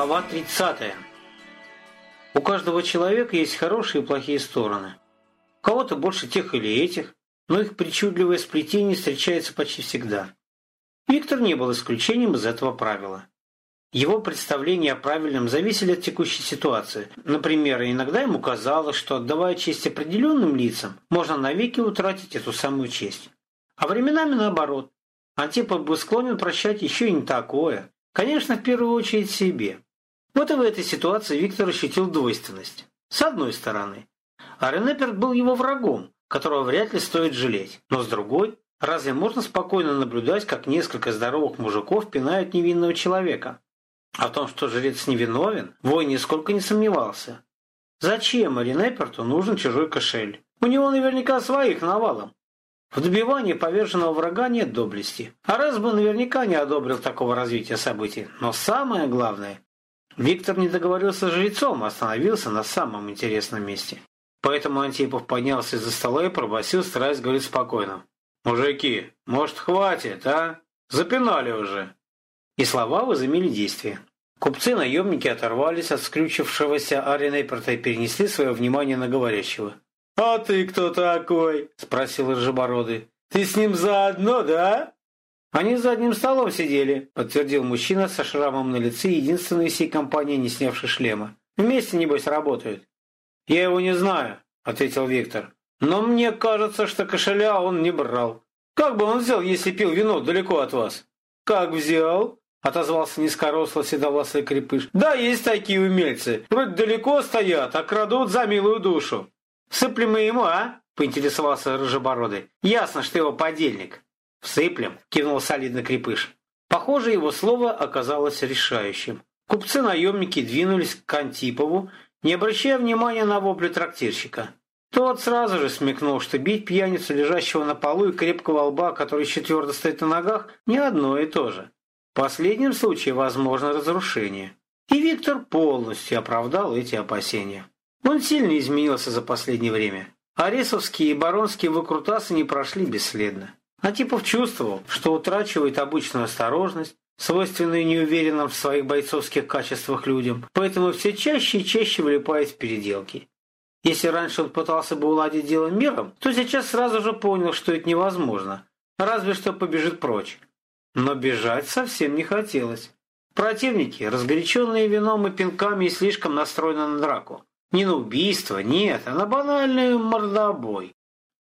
Глава 30. У каждого человека есть хорошие и плохие стороны. У кого-то больше тех или этих, но их причудливое сплетение встречается почти всегда. Виктор не был исключением из этого правила. Его представления о правильном зависели от текущей ситуации. Например, иногда ему казалось, что отдавая честь определенным лицам, можно навеки утратить эту самую честь. А временами наоборот. Антипов был склонен прощать еще и не такое. Конечно, в первую очередь себе. Вот и в этой ситуации Виктор ощутил двойственность. С одной стороны, Аренеперт был его врагом, которого вряд ли стоит жалеть. Но с другой, разве можно спокойно наблюдать, как несколько здоровых мужиков пинают невинного человека? О том, что жрец невиновен, Вой нисколько не сомневался. Зачем Аренеперту нужен чужой кошель? У него наверняка своих навалом. В добивании поверженного врага нет доблести. А раз бы наверняка не одобрил такого развития событий. Но самое главное, Виктор не договорился с жрецом, а остановился на самом интересном месте. Поэтому Антипов поднялся из-за стола и пробасил, стараясь говорить спокойно. «Мужики, может, хватит, а? Запинали уже!» И слова возымели действие. Купцы-наемники оторвались от скрючившегося Аренейперта и перенесли свое внимание на говорящего. «А ты кто такой?» – спросил Рыжебородый. «Ты с ним заодно, да?» «Они за одним столом сидели», – подтвердил мужчина со шрамом на лице, единственный из всей компании, не снявший шлема. «Вместе, небось, работают». «Я его не знаю», – ответил Виктор. «Но мне кажется, что кошеля он не брал. Как бы он взял, если пил вино далеко от вас?» «Как взял?» – отозвался низкорослый седовласый крепыш. «Да, есть такие умельцы. Вроде далеко стоят, а крадут за милую душу». «Сыплем мы ему, а?» – поинтересовался Рыжебородый. «Ясно, что его подельник». «Всыплем», – кивнул солидно крепыш. Похоже, его слово оказалось решающим. Купцы-наемники двинулись к Антипову, не обращая внимания на вопли трактирщика. Тот сразу же смекнул, что бить пьяницу, лежащего на полу, и крепкого лба, который еще твердо стоит на ногах, не одно и то же. В последнем случае возможно разрушение. И Виктор полностью оправдал эти опасения. Он сильно изменился за последнее время. Аресовские и баронские выкрутасы не прошли бесследно. Антипов чувствовал, что утрачивает обычную осторожность, свойственную неуверенным в своих бойцовских качествах людям, поэтому все чаще и чаще влипает в переделки. Если раньше он пытался бы уладить дело миром, то сейчас сразу же понял, что это невозможно, разве что побежит прочь. Но бежать совсем не хотелось. Противники, разгоряченные вином и пинками, и слишком настроены на драку. Не на убийство, нет, а на банальный мордобой.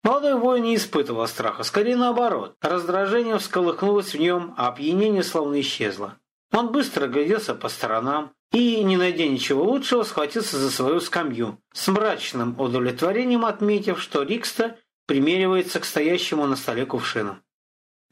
Молодой воин не испытывал страха, скорее наоборот. Раздражение всколыхнулось в нем, а опьянение словно исчезло. Он быстро огляделся по сторонам и, не найдя ничего лучшего, схватился за свою скамью, с мрачным удовлетворением отметив, что Рикста примеривается к стоящему на столе кувшину.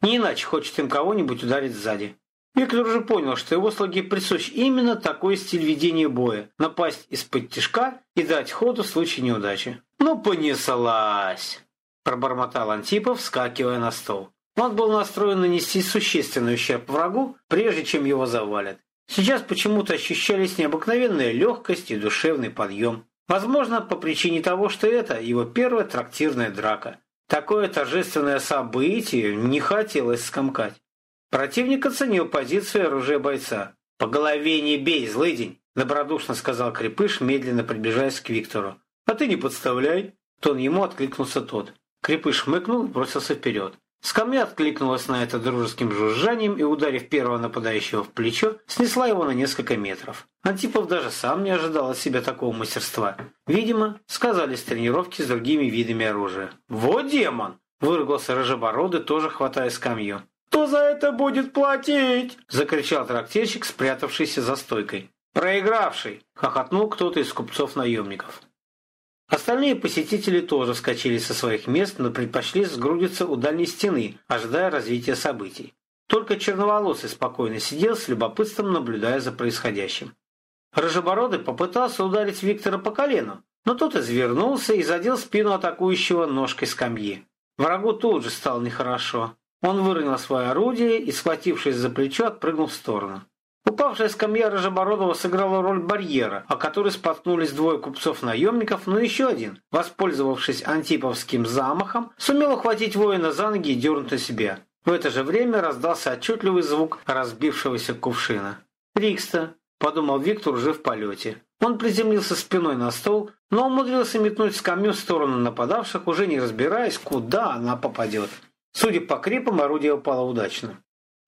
Не иначе хочет им кого-нибудь ударить сзади. Виктор уже понял, что его слуге присущ именно такой стиль ведения боя – напасть из-под тишка и дать ходу в случае неудачи. «Ну, понеслась!» – пробормотал Антипов, вскакивая на стол. Он был настроен нанести существенный ущерб врагу, прежде чем его завалят. Сейчас почему-то ощущались необыкновенная легкость и душевный подъем. Возможно, по причине того, что это его первая трактирная драка. Такое торжественное событие не хотелось скомкать. Противник оценил позицию оружия бойца. «По голове не бей, злыдень!» – добродушно сказал Крепыш, медленно приближаясь к Виктору. «А ты не подставляй!» – тон ему откликнулся тот. Крепыш хмыкнул и бросился вперед. Скамья откликнулась на это дружеским жужжанием и, ударив первого нападающего в плечо, снесла его на несколько метров. Антипов даже сам не ожидал от себя такого мастерства. Видимо, сказались тренировки с другими видами оружия. «Вот демон!» – выругался Рыжебородый, тоже хватая скамью. «Кто за это будет платить?» – закричал трактирщик, спрятавшийся за стойкой. «Проигравший!» – хохотнул кто-то из купцов-наемников. Остальные посетители тоже вскочили со своих мест, но предпочли сгрудиться у дальней стены, ожидая развития событий. Только черноволосый спокойно сидел с любопытством, наблюдая за происходящим. Рыжебородый попытался ударить Виктора по колену, но тот извернулся и задел спину атакующего ножкой скамьи. Врагу тут же стало нехорошо. Он выронил свое орудие и, схватившись за плечо, отпрыгнул в сторону. Упавшая скамья Рожебородова сыграла роль барьера, о который споткнулись двое купцов-наемников, но еще один, воспользовавшись антиповским замахом, сумел ухватить воина за ноги и дернуть на себя. В это же время раздался отчетливый звук разбившегося кувшина. Рикста, подумал Виктор уже в полете. Он приземлился спиной на стол, но умудрился метнуть скамью в сторону нападавших, уже не разбираясь, куда она попадет. Судя по крепам, орудие упало удачно.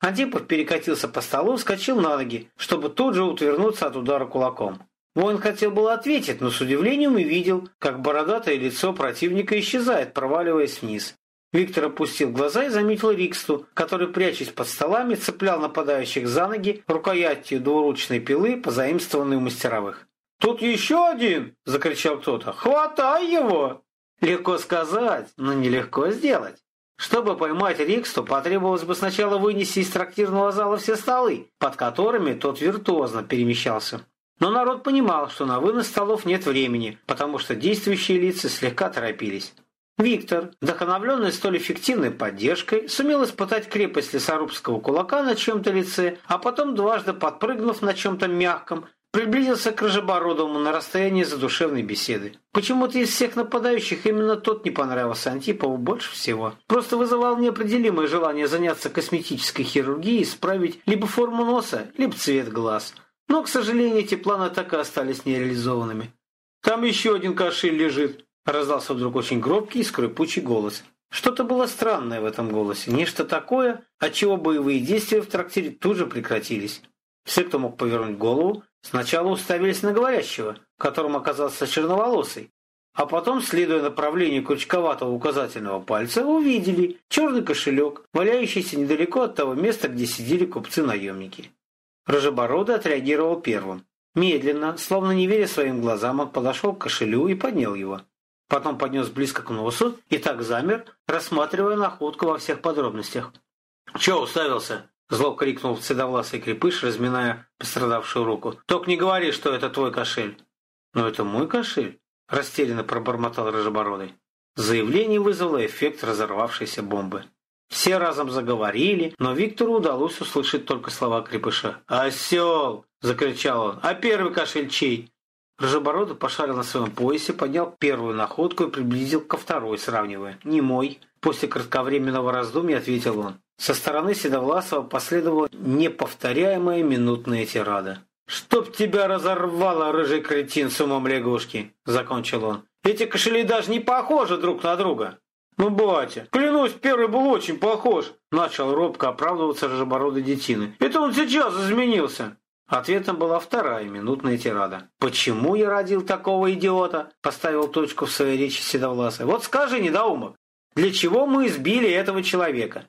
Антипов перекатился по столу, вскочил на ноги, чтобы тут же утвернуться от удара кулаком. Воин хотел было ответить, но с удивлением увидел, как бородатое лицо противника исчезает, проваливаясь вниз. Виктор опустил глаза и заметил Риксту, который, прячась под столами, цеплял нападающих за ноги рукоятью двуручной пилы, позаимствованной у мастеровых. «Тут еще один!» – закричал кто-то. «Хватай его!» Легко сказать, но нелегко сделать. Чтобы поймать Риксту, потребовалось бы сначала вынести из трактирного зала все столы, под которыми тот виртуозно перемещался. Но народ понимал, что на вынос столов нет времени, потому что действующие лица слегка торопились. Виктор, вдохновленный столь эффективной поддержкой, сумел испытать крепость лесорубского кулака на чем-то лице, а потом, дважды подпрыгнув на чем-то мягком, приблизился к Рожебородовому на расстоянии задушевной беседы. Почему-то из всех нападающих именно тот не понравился Антипову больше всего. Просто вызывал неопределимое желание заняться косметической хирургией, исправить либо форму носа, либо цвет глаз. Но, к сожалению, эти планы так и остались нереализованными. «Там еще один кошель лежит», Раздался вдруг очень громкий и скрипучий голос. Что-то было странное в этом голосе, нечто такое, от чего боевые действия в трактире тут же прекратились. Все, кто мог повернуть голову, сначала уставились на говорящего, которым оказался черноволосый, а потом, следуя направлению крючковатого указательного пальца, увидели черный кошелек, валяющийся недалеко от того места, где сидели купцы-наемники. Рожебородый отреагировал первым. Медленно, словно не веря своим глазам, он подошел к кошелю и поднял его. Потом поднес близко к носу и так замер, рассматривая находку во всех подробностях. «Че уставился?» – зло крикнул седовласый крепыш, разминая пострадавшую руку. «Только не говори, что это твой кошель». «Но это мой кошель?» – растерянно пробормотал Рыжебородый. Заявление вызвало эффект разорвавшейся бомбы. Все разом заговорили, но Виктору удалось услышать только слова крепыша. «Осел!» – закричал он. «А первый кошель чей?» Рожебородый пошарил на своем поясе, поднял первую находку и приблизил ко второй, сравнивая. «Не мой». После кратковременного раздумья ответил он. Со стороны Седовласова последовала неповторяемая минутная тирада. «Чтоб тебя разорвало, рыжий кретин с умом лягушки!» – закончил он. «Эти кошели даже не похожи друг на друга!» «Ну, батя, клянусь, первый был очень похож!» – начал робко оправдываться рыжебородый детины. «Это он сейчас изменился!» Ответом была вторая минутная тирада. «Почему я родил такого идиота?» – поставил точку в своей речи Седовласый. «Вот скажи, недоумок, для чего мы избили этого человека?»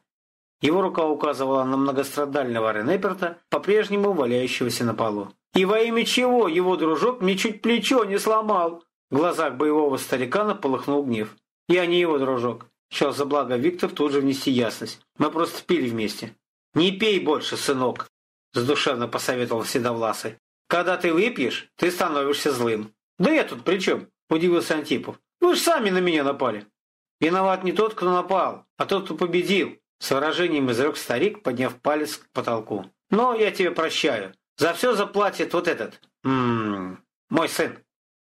Его рука указывала на многострадального Ренеперта, по-прежнему валяющегося на полу. «И во имя чего его дружок мне чуть плечо не сломал?» В глазах боевого старикана полыхнул гнев. «Я не его дружок». Счел за благо Виктор тут же внести ясность. «Мы просто пили вместе». «Не пей больше, сынок!» задушевно посоветовал Седовласый. «Когда ты выпьешь, ты становишься злым». «Да я тут при чем?» – удивился Антипов. «Вы же сами на меня напали». «Виноват не тот, кто напал, а тот, кто победил», – с выражением изрек старик, подняв палец к потолку. «Но я тебе прощаю. За все заплатит вот этот. Ммм, мой сын».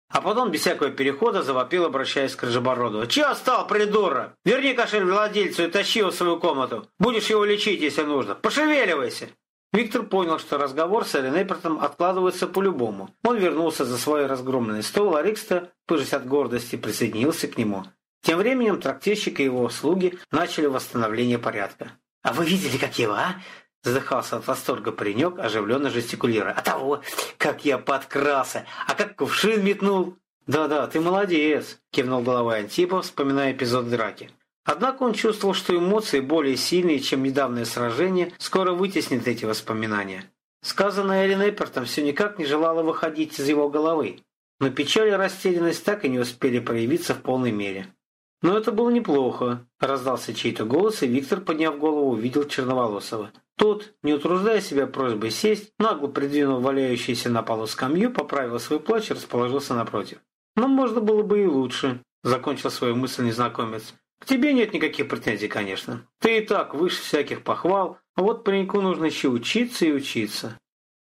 А потом, без всякого перехода, завопил, обращаясь к Рыжебородову. «Чего стал, придурок? Верни кошель владельцу и тащи его в свою комнату. Будешь его лечить, если нужно. Пошевеливайся!» Виктор понял, что разговор с Эллен Эппертом откладывается по-любому. Он вернулся за свой разгромленный стол, а Рикста, пыжась от гордости, присоединился к нему. Тем временем трактирщик и его слуги начали восстановление порядка. «А вы видели, как его, а?» Задыхался от восторга паренек, оживленно жестикулируя. «А того, как я подкрался! А как кувшин метнул!» «Да-да, ты молодец!» – кивнул головой Антипов, вспоминая эпизод драки. Однако он чувствовал, что эмоции более сильные, чем недавнее сражение, скоро вытеснит эти воспоминания. Сказанное Эллен Эппертом все никак не желало выходить из его головы, но печаль и растерянность так и не успели проявиться в полной мере. Но это было неплохо. Раздался чей-то голос, и Виктор, подняв голову, увидел Черноволосого. Тот, не утруждая себя просьбой сесть, нагло придвинул валяющийся на полу скамью, поправил свой плащ и расположился напротив. «Но можно было бы и лучше», — закончил свою мысль незнакомец. К тебе нет никаких претензий, конечно. Ты и так выше всяких похвал, а вот пареньку нужно еще учиться и учиться.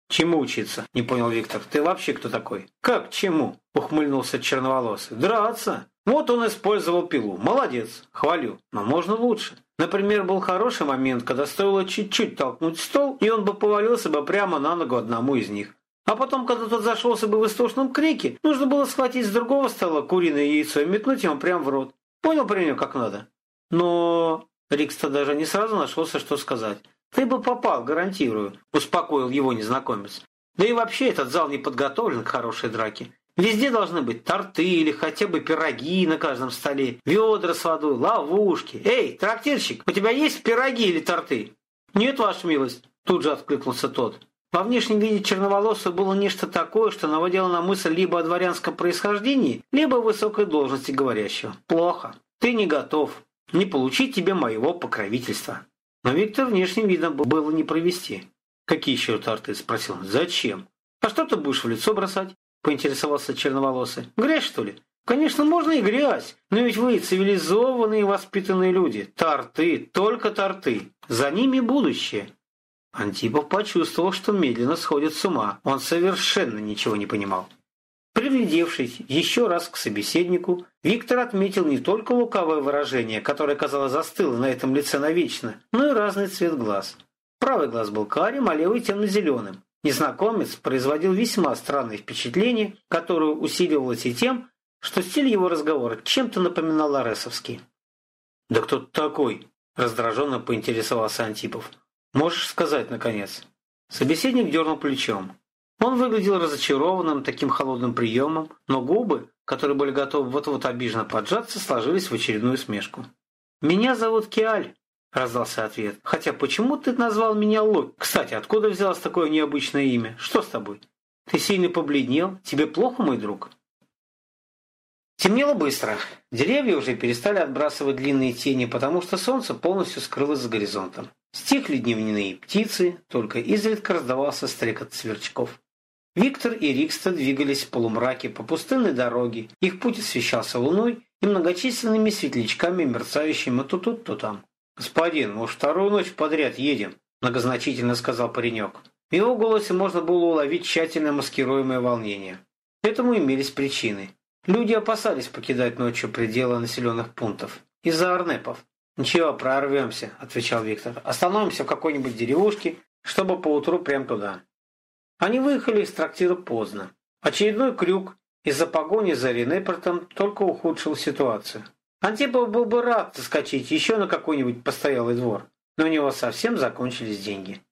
«Чему учиться?» – не понял Виктор. «Ты вообще кто такой?» «Как чему?» – ухмыльнулся черноволосый. «Драться!» Вот он использовал пилу. Молодец, хвалю. Но можно лучше. Например, был хороший момент, когда стоило чуть-чуть толкнуть стол, и он бы повалился бы прямо на ногу одному из них. А потом, когда тот зашелся бы в истошном крике, нужно было схватить с другого стола куриное яйцо и метнуть ему прямо в рот. Понял про нее как надо? Но... Рикс-то даже не сразу нашелся, что сказать. «Ты бы попал, гарантирую», – успокоил его незнакомец. «Да и вообще этот зал не подготовлен к хорошей драке. Везде должны быть торты или хотя бы пироги на каждом столе, ведра с водой, ловушки. Эй, трактирщик, у тебя есть пироги или торты? Нет, ваша милость, тут же откликнулся тот. Во внешнем виде черноволосого было нечто такое, что наводило на мысль либо о дворянском происхождении, либо о высокой должности говорящего. Плохо. Ты не готов. Не получить тебе моего покровительства. Но Виктор внешним видом было не провести. «Какие еще торты?» – спросил он. «Зачем? А что ты будешь в лицо бросать?» Поинтересовался черноволосый. «Грязь, что ли?» «Конечно, можно и грязь, но ведь вы цивилизованные и воспитанные люди. Торты, только торты. За ними будущее». Антипов почувствовал, что медленно сходит с ума. Он совершенно ничего не понимал. Приглядевшись еще раз к собеседнику, Виктор отметил не только лукавое выражение, которое, казалось, застыло на этом лице навечно, но и разный цвет глаз. Правый глаз был карим, а левый темно-зеленым. Незнакомец производил весьма странное впечатление, которое усиливалось и тем, что стиль его разговора чем-то напоминал Аресовский. «Да кто ты такой?» – раздраженно поинтересовался Антипов. «Можешь сказать, наконец?» Собеседник дернул плечом. Он выглядел разочарованным таким холодным приемом, но губы, которые были готовы вот-вот обиженно поджаться, сложились в очередную смешку. «Меня зовут Киаль», раздался ответ. «Хотя почему ты назвал меня Локи? Кстати, откуда взялось такое необычное имя? Что с тобой? Ты сильно побледнел? Тебе плохо, мой друг?» Темнело быстро. Деревья уже перестали отбрасывать длинные тени, потому что солнце полностью скрылось за горизонтом. Стихли дневные птицы, только изредка раздавался стрекот сверчков. Виктор и Рикста двигались в полумраке по пустынной дороге. Их путь освещался луной и многочисленными светлячками, мерцающими то тут, то там. «Господин, мы вторую ночь подряд едем», – многозначительно сказал паренек. В его голосе можно было уловить тщательно маскируемое волнение. Этому имелись причины. Люди опасались покидать ночью пределы населенных пунктов. Из-за арнепов. «Ничего, прорвемся», – отвечал Виктор. «Остановимся в какой-нибудь деревушке, чтобы поутру прям туда». Они выехали из трактира поздно. Очередной крюк из-за погони за Ренепортом только ухудшил ситуацию. Антипов был бы рад заскочить еще на какой-нибудь постоялый двор, но у него совсем закончились деньги.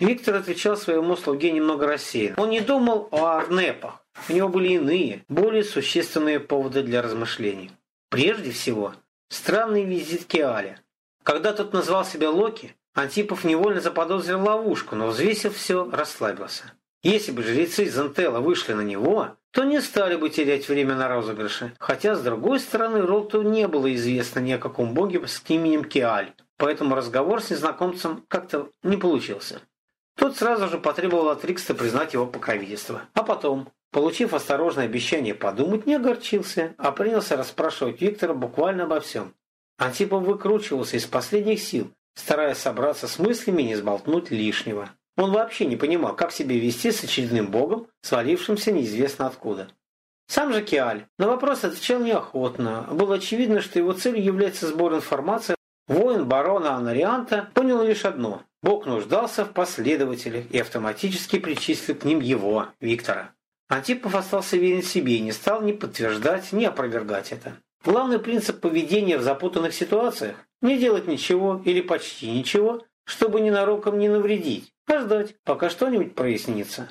Виктор отвечал своему слуге немного рассеянно. Он не думал о арнепах. У него были иные, более существенные поводы для размышлений. Прежде всего, странный визит Кеаля. Когда тот назвал себя Локи, Антипов невольно заподозрил ловушку, но взвесив все, расслабился. Если бы жрецы из Антелла вышли на него, то не стали бы терять время на розыгрыше. Хотя, с другой стороны, Ролту не было известно ни о каком боге с именем Киаль, поэтому разговор с незнакомцем как-то не получился. Тот сразу же потребовал от Рикста признать его покровительство. А потом, получив осторожное обещание подумать, не огорчился, а принялся расспрашивать Виктора буквально обо всем. Антипов выкручивался из последних сил, стараясь собраться с мыслями и не сболтнуть лишнего. Он вообще не понимал, как себя вести с очередным богом, свалившимся неизвестно откуда. Сам же Киаль на вопрос отвечал неохотно. Было очевидно, что его целью является сбор информации. Воин барона Анарианта понял лишь одно – Бог нуждался в последователях и автоматически причислил к ним его, Виктора. Антипов остался верен себе и не стал ни подтверждать, ни опровергать это. Главный принцип поведения в запутанных ситуациях – не делать ничего или почти ничего, чтобы ненароком не навредить, а пока что-нибудь прояснится.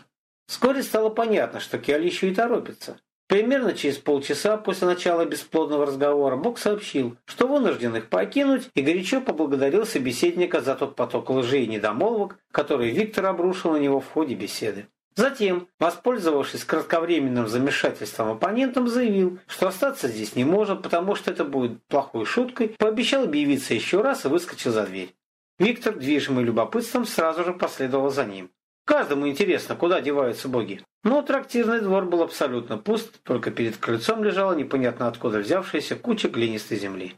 Вскоре стало понятно, что Киаль еще и торопится. Примерно через полчаса после начала бесплодного разговора Бог сообщил, что вынужден их покинуть и горячо поблагодарил собеседника за тот поток лжи и недомолвок, который Виктор обрушил на него в ходе беседы. Затем, воспользовавшись кратковременным замешательством оппонентом, заявил, что остаться здесь не может, потому что это будет плохой шуткой, пообещал объявиться еще раз и выскочил за дверь. Виктор, движимый любопытством, сразу же последовал за ним. Каждому интересно, куда деваются боги. Но трактирный двор был абсолютно пуст, только перед крыльцом лежала непонятно откуда взявшаяся куча глинистой земли.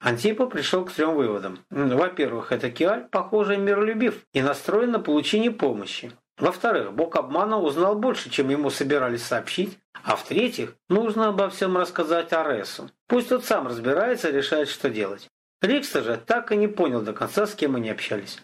Антипа пришел к трем выводам. Во-первых, это Киаль, похоже, миролюбив и настроен на получение помощи. Во-вторых, бог обмана узнал больше, чем ему собирались сообщить. А в-третьих, нужно обо всем рассказать Аресу. Пусть тот сам разбирается и решает, что делать. Рикста же так и не понял до конца, с кем они общались.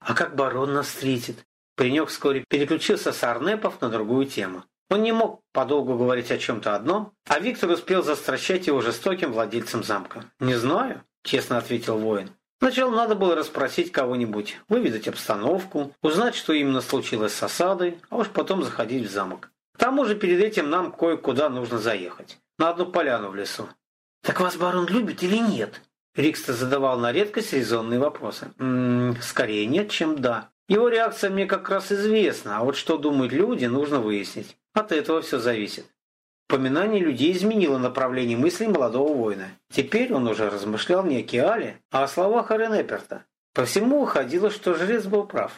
«А как барон нас встретит?» Паренек вскоре переключился с Арнепов на другую тему. Он не мог подолгу говорить о чем-то одном, а Виктор успел застращать его жестоким владельцем замка. «Не знаю», – честно ответил воин. Сначала надо было расспросить кого-нибудь, выведать обстановку, узнать, что именно случилось с осадой, а уж потом заходить в замок. К тому же перед этим нам кое-куда нужно заехать. На одну поляну в лесу. «Так вас барон любит или нет?» Рикста задавал на редкость резонные вопросы. «М -м, «Скорее нет, чем да. Его реакция мне как раз известна, а вот что думают люди, нужно выяснить. От этого все зависит». Поминание людей изменило направление мыслей молодого воина. Теперь он уже размышлял не о Киале, а о словах Аренеперта. По всему выходило, что жрец был прав.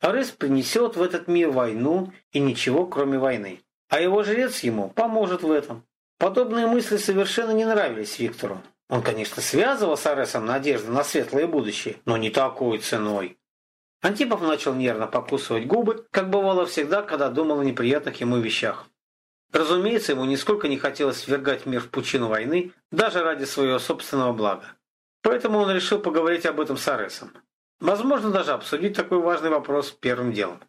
Арес принесет в этот мир войну и ничего, кроме войны. А его жрец ему поможет в этом. Подобные мысли совершенно не нравились Виктору. Он, конечно, связывал с Аресом надежды на светлое будущее, но не такой ценой. Антипов начал нервно покусывать губы, как бывало всегда, когда думал о неприятных ему вещах. Разумеется, ему нисколько не хотелось свергать мир в пучину войны, даже ради своего собственного блага. Поэтому он решил поговорить об этом с Аресом. Возможно, даже обсудить такой важный вопрос первым делом.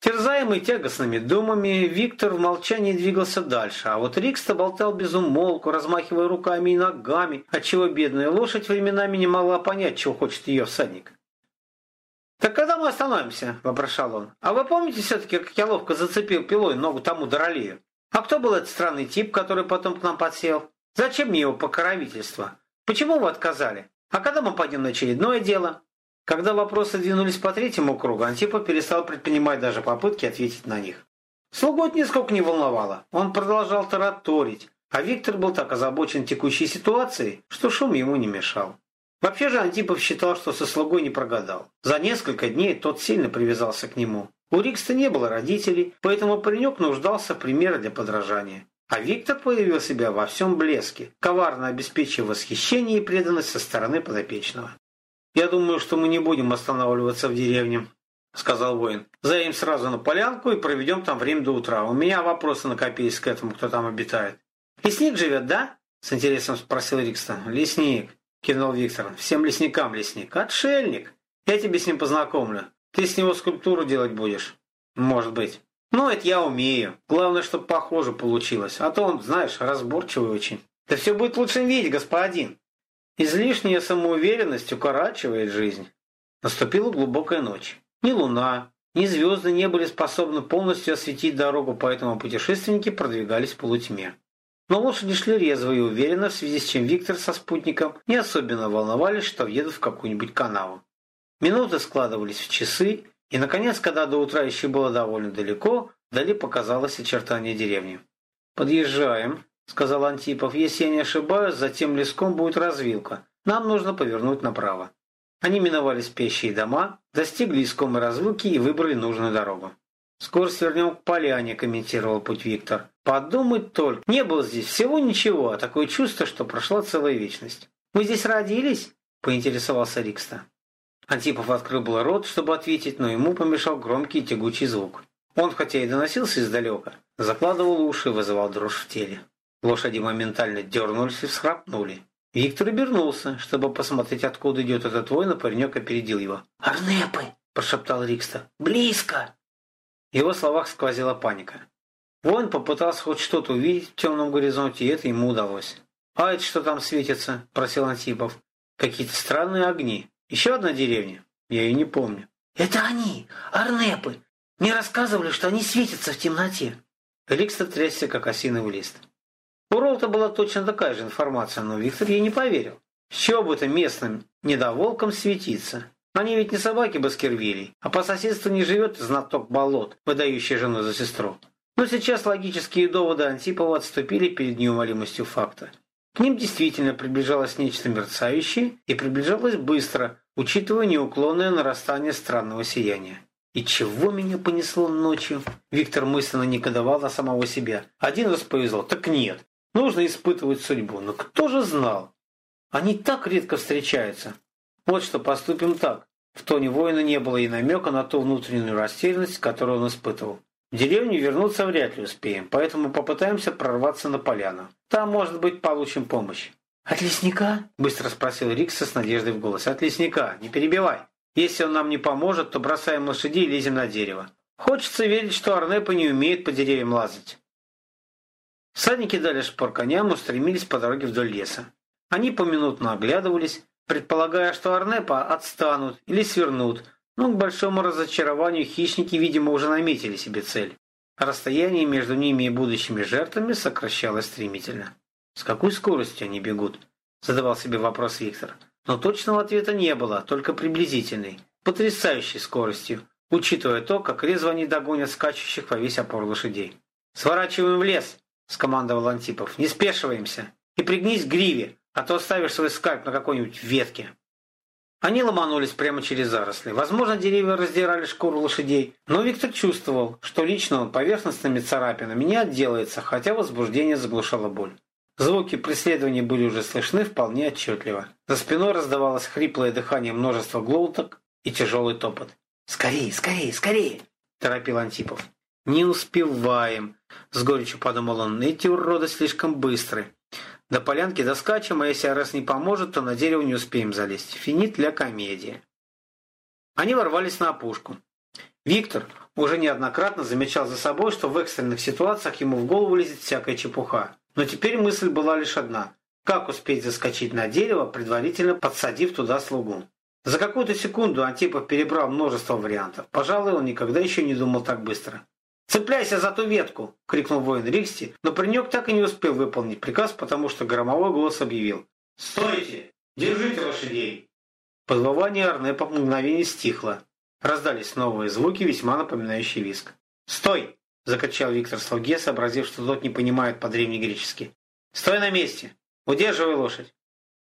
Терзаемый тягостными думами, Виктор в молчании двигался дальше, а вот Рикста болтал без умолку, размахивая руками и ногами, отчего бедная лошадь временами не могла понять, чего хочет ее всадник. «Так когда мы остановимся?» – вопрошал он. «А вы помните все-таки, как я ловко зацепил пилой ногу тому Доролею? А кто был этот странный тип, который потом к нам подсел? Зачем мне его покровительство? Почему вы отказали? А когда мы пойдем на очередное дело?» Когда вопросы двинулись по третьему кругу, Антипов перестал предпринимать даже попытки ответить на них. Слугу это нисколько не волновало. Он продолжал тараторить, а Виктор был так озабочен текущей ситуацией, что шум ему не мешал. Вообще же Антипов считал, что со слугой не прогадал. За несколько дней тот сильно привязался к нему. У Рикста не было родителей, поэтому паренек нуждался в примере для подражания. А Виктор появил себя во всем блеске, коварно обеспечив восхищение и преданность со стороны подопечного. «Я думаю, что мы не будем останавливаться в деревне», — сказал воин. «Заедем сразу на полянку и проведем там время до утра. У меня вопросы накопились к этому, кто там обитает». «Лесник живет, да?» — с интересом спросил Рикстон. «Лесник», — кивнул Виктор. «Всем лесникам лесник. Отшельник. Я тебе с ним познакомлю. Ты с него скульптуру делать будешь?» «Может быть». «Ну, это я умею. Главное, чтобы похоже получилось. А то он, знаешь, разборчивый очень». «Да все будет в лучшем виде, господин», Излишняя самоуверенность укорачивает жизнь. Наступила глубокая ночь. Ни луна, ни звезды не были способны полностью осветить дорогу, поэтому путешественники продвигались в полутьме. Но лошади шли резво и уверенно, в связи с чем Виктор со спутником не особенно волновались, что въедут в какую-нибудь канаву. Минуты складывались в часы, и, наконец, когда до утра еще было довольно далеко, вдали показалось очертание деревни. «Подъезжаем», — сказал Антипов. «Если я не ошибаюсь, за тем леском будет развилка. Нам нужно повернуть направо». Они миновали спящие дома, достигли искомой развилки и выбрали нужную дорогу. «Скоро свернем к поляне», – комментировал путь Виктор. «Подумать только. Не было здесь всего ничего, а такое чувство, что прошла целая вечность». «Мы здесь родились?» – поинтересовался Рикста. Антипов открыл был рот, чтобы ответить, но ему помешал громкий тягучий звук. Он, хотя и доносился издалека, закладывал уши и вызывал дрожь в теле. Лошади моментально дернулись и всхрапнули. Виктор обернулся, чтобы посмотреть, откуда идет этот воин, но паренек опередил его. «Арнепы!» – прошептал Рикста. «Близко!» В его словах сквозила паника. Воин попытался хоть что-то увидеть в темном горизонте, и это ему удалось. «А это что там светится?» – просил Антипов. «Какие-то странные огни. Еще одна деревня? Я ее не помню». «Это они! Арнепы! Мне рассказывали, что они светятся в темноте!» Рикста трясся, как осиновый лист. У Ролта была точно такая же информация, но Виктор ей не поверил. С чего бы это местным недоволком светиться? Они ведь не собаки Баскервилей, а по соседству не живет знаток болот, выдающий жену за сестру. Но сейчас логические доводы Антипова отступили перед неумолимостью факта. К ним действительно приближалось нечто мерцающее и приближалось быстро, учитывая неуклонное нарастание странного сияния. «И чего меня понесло ночью?» Виктор мысленно негодовал на самого себя. «Один раз повезло, так нет. Нужно испытывать судьбу. Но кто же знал? Они так редко встречаются. Вот что поступим так. В тоне воина не было и намека на ту внутреннюю растерянность, которую он испытывал. В деревню вернуться вряд ли успеем, поэтому попытаемся прорваться на поляну. Там, может быть, получим помощь. «От лесника?» – быстро спросил Рикса с надеждой в голосе. «От лесника. Не перебивай. Если он нам не поможет, то бросаем лошадей и лезем на дерево. Хочется верить, что Арнепа не умеет по деревьям лазать. Всадники дали шпор коням, устремились по дороге вдоль леса. Они поминутно оглядывались, предполагая, что Арнепа отстанут или свернут, но к большому разочарованию хищники, видимо, уже наметили себе цель. Расстояние между ними и будущими жертвами сокращалось стремительно. «С какой скоростью они бегут?» – задавал себе вопрос Виктор. Но точного ответа не было, только приблизительный, потрясающей скоростью, учитывая то, как резво они догонят скачущих во весь опор лошадей. «Сворачиваем в лес!» – скомандовал Антипов. «Не спешиваемся! И пригнись к гриве, а то оставишь свой скальп на какой-нибудь ветке!» Они ломанулись прямо через заросли. Возможно, деревья раздирали шкуру лошадей, но Виктор чувствовал, что лично он поверхностными царапинами не отделается, хотя возбуждение заглушало боль. Звуки преследования были уже слышны вполне отчетливо. За спиной раздавалось хриплое дыхание множества глоток и тяжелый топот. «Скорее, скорее, скорее!» – торопил Антипов. «Не успеваем!» – с горечью подумал он. «Эти уроды слишком быстры. До полянки доскачем, а если Арес не поможет, то на дерево не успеем залезть. Финит для комедии». Они ворвались на опушку. Виктор уже неоднократно замечал за собой, что в экстренных ситуациях ему в голову лезет всякая чепуха. Но теперь мысль была лишь одна – как успеть заскочить на дерево, предварительно подсадив туда слугу. За какую-то секунду Антипов перебрал множество вариантов. Пожалуй, он никогда еще не думал так быстро. «Цепляйся за ту ветку!» – крикнул воин Риксти, но паренек так и не успел выполнить приказ, потому что громовой голос объявил. «Стойте! Держите лошадей!» Подвывание Арнепа в мгновение стихло. Раздались новые звуки, весьма напоминающие виск. «Стой!» закричал Виктор слуге, сообразив, что тот не понимает по-древнегречески. «Стой на месте! Удерживай лошадь!»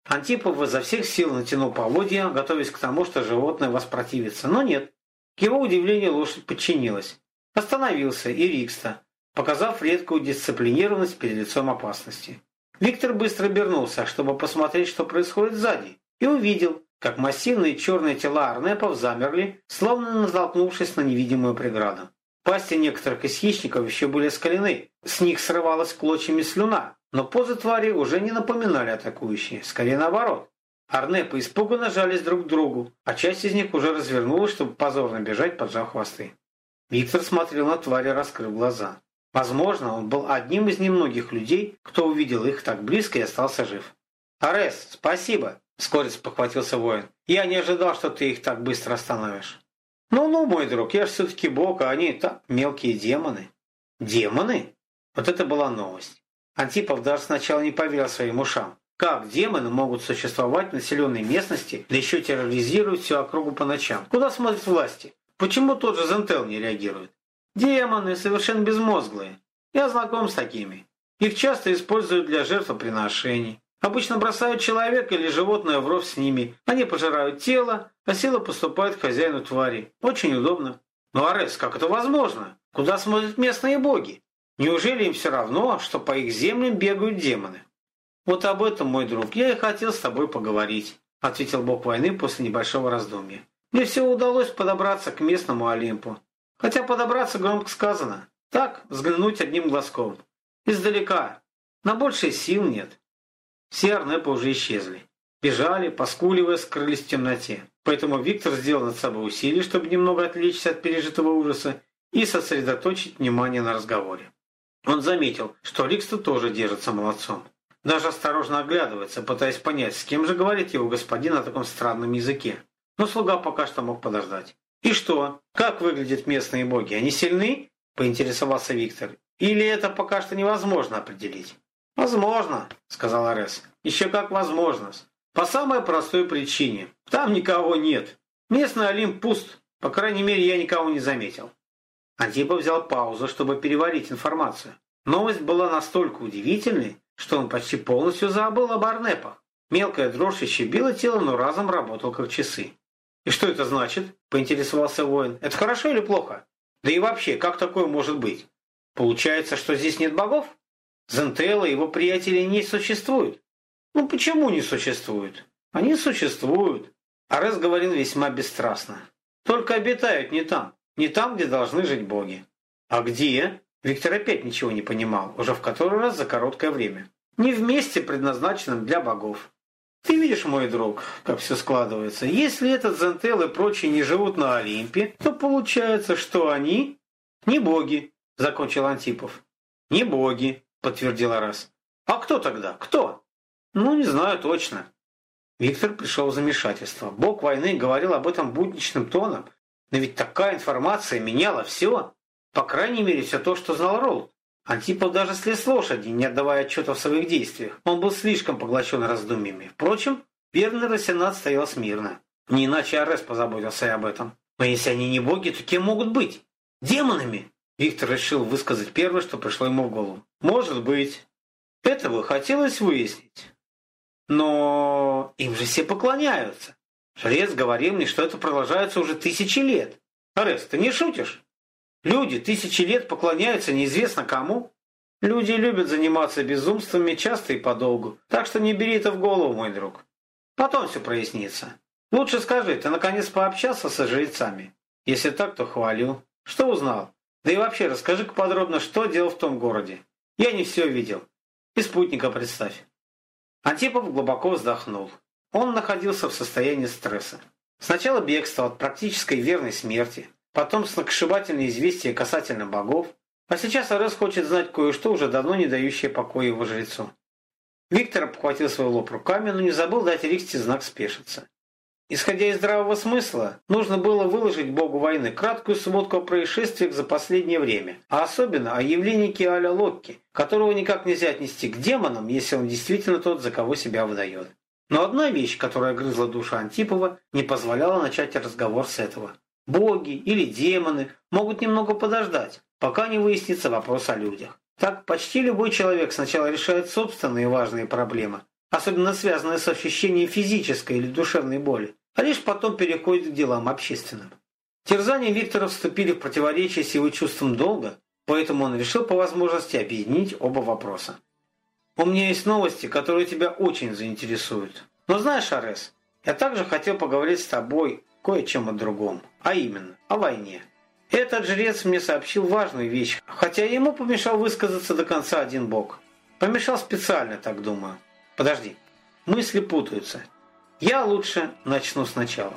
Антипов изо всех сил натянул поводья, готовясь к тому, что животное воспротивится, но нет. К его удивлению лошадь подчинилась. Остановился и Рикста, показав редкую дисциплинированность перед лицом опасности. Виктор быстро обернулся, чтобы посмотреть, что происходит сзади, и увидел, как массивные черные тела арнепов замерли, словно натолкнувшись на невидимую преграду. Пасти некоторых из хищников еще были скалены, с них срывалась клочьями слюна, но позы твари уже не напоминали атакующие, скорее наоборот. Арнепы испуганно жались друг к другу, а часть из них уже развернулась, чтобы позорно бежать, поджав хвосты. Виктор смотрел на твари, раскрыв глаза. Возможно, он был одним из немногих людей, кто увидел их так близко и остался жив. «Арес, спасибо!» – вскоре похватился воин. «Я не ожидал, что ты их так быстро остановишь». «Ну-ну, мой друг, я же все-таки бог, а они так мелкие демоны». «Демоны?» Вот это была новость. Антипов даже сначала не поверил своим ушам. Как демоны могут существовать в населенной местности, да еще терроризируют всю округу по ночам? Куда смотрят власти? Почему тот же Зентел не реагирует? Демоны совершенно безмозглые. Я знаком с такими. Их часто используют для жертвоприношений. Обычно бросают человека или животное в ров с ними. Они пожирают тело, а сила поступает к хозяину твари. Очень удобно. Но, Арес, как это возможно? Куда смотрят местные боги? Неужели им все равно, что по их землям бегают демоны? Вот об этом, мой друг, я и хотел с тобой поговорить, ответил бог войны после небольшого раздумья. Мне все удалось подобраться к местному Олимпу. Хотя подобраться громко сказано. Так, взглянуть одним глазком. Издалека. На большее сил нет. Все Арнепы уже исчезли. Бежали, поскуливая, скрылись в темноте. Поэтому Виктор сделал над собой усилие, чтобы немного отвлечься от пережитого ужаса и сосредоточить внимание на разговоре. Он заметил, что Рикста тоже держится молодцом. Даже осторожно оглядывается, пытаясь понять, с кем же говорит его господин на таком странном языке. Но слуга пока что мог подождать. «И что? Как выглядят местные боги? Они сильны?» – поинтересовался Виктор. «Или это пока что невозможно определить?» «Возможно», – сказал Арес. «Еще как возможно. По самой простой причине. Там никого нет. Местный Олимп пуст. По крайней мере, я никого не заметил». Антипов взял паузу, чтобы переварить информацию. Новость была настолько удивительной, что он почти полностью забыл об Арнепах. Мелкая дрожь щебила тело, но разом работал как часы. «И что это значит?» – поинтересовался воин. «Это хорошо или плохо? Да и вообще, как такое может быть? Получается, что здесь нет богов?» Зентелла и его приятели не существуют. Ну почему не существуют? Они существуют. Арес говорил весьма бесстрастно. Только обитают не там. Не там, где должны жить боги. А где? Виктор опять ничего не понимал, уже в который раз за короткое время. Не в месте, предназначенном для богов. Ты видишь, мой друг, как все складывается. Если этот Зентел и прочие не живут на Олимпе, то получается, что они не боги, закончил Антипов. Не боги, подтвердил Арас. А кто тогда? Кто? Ну, не знаю точно. Виктор пришел в замешательство. Бог войны говорил об этом будничным тоном. Но ведь такая информация меняла все. По крайней мере, все то, что знал Ролл. Антипов даже слез лошади, не отдавая отчета в своих действиях. Он был слишком поглощен раздумьями. Впрочем, верный Росенат стоял смирно. Не иначе Арес позаботился и об этом. Но если они не боги, то кем могут быть? Демонами? Виктор решил высказать первое, что пришло ему в голову. Может быть. Этого хотелось выяснить. Но им же все поклоняются. Жрец говорил мне, что это продолжается уже тысячи лет. Арес, ты не шутишь? Люди тысячи лет поклоняются неизвестно кому. Люди любят заниматься безумствами часто и подолгу, так что не бери это в голову, мой друг. Потом все прояснится. Лучше скажи, ты наконец пообщался со жрецами? Если так, то хвалю. Что узнал? Да и вообще расскажи подробно, что делал в том городе. Я не все видел. И спутника представь. Антипов глубоко вздохнул. Он находился в состоянии стресса. Сначала бегство от практической верной смерти, потом сногсшибательные известия касательно богов, а сейчас Арес хочет знать кое-что, уже давно не дающее покоя его жрецу. Виктор обхватил свой лоб руками, но не забыл дать Риксте знак спешиться. Исходя из здравого смысла, нужно было выложить богу войны краткую сводку о происшествиях за последнее время, а особенно о явлении Киаля Локки, которого никак нельзя отнести к демонам, если он действительно тот, за кого себя выдает. Но одна вещь, которая грызла душу Антипова, не позволяла начать разговор с этого – боги или демоны могут немного подождать, пока не выяснится вопрос о людях. Так почти любой человек сначала решает собственные важные проблемы, особенно связанные с ощущением физической или душевной боли, а лишь потом переходит к делам общественным. Терзания Виктора вступили в противоречие с его чувством долга, поэтому он решил по возможности объединить оба вопроса. «У меня есть новости, которые тебя очень заинтересуют. Но знаешь, Арес, я также хотел поговорить с тобой кое о чем о другом, а именно о войне. Этот жрец мне сообщил важную вещь, хотя ему помешал высказаться до конца один бог. Помешал специально, так думаю. Подожди, мысли путаются. Я лучше начну сначала.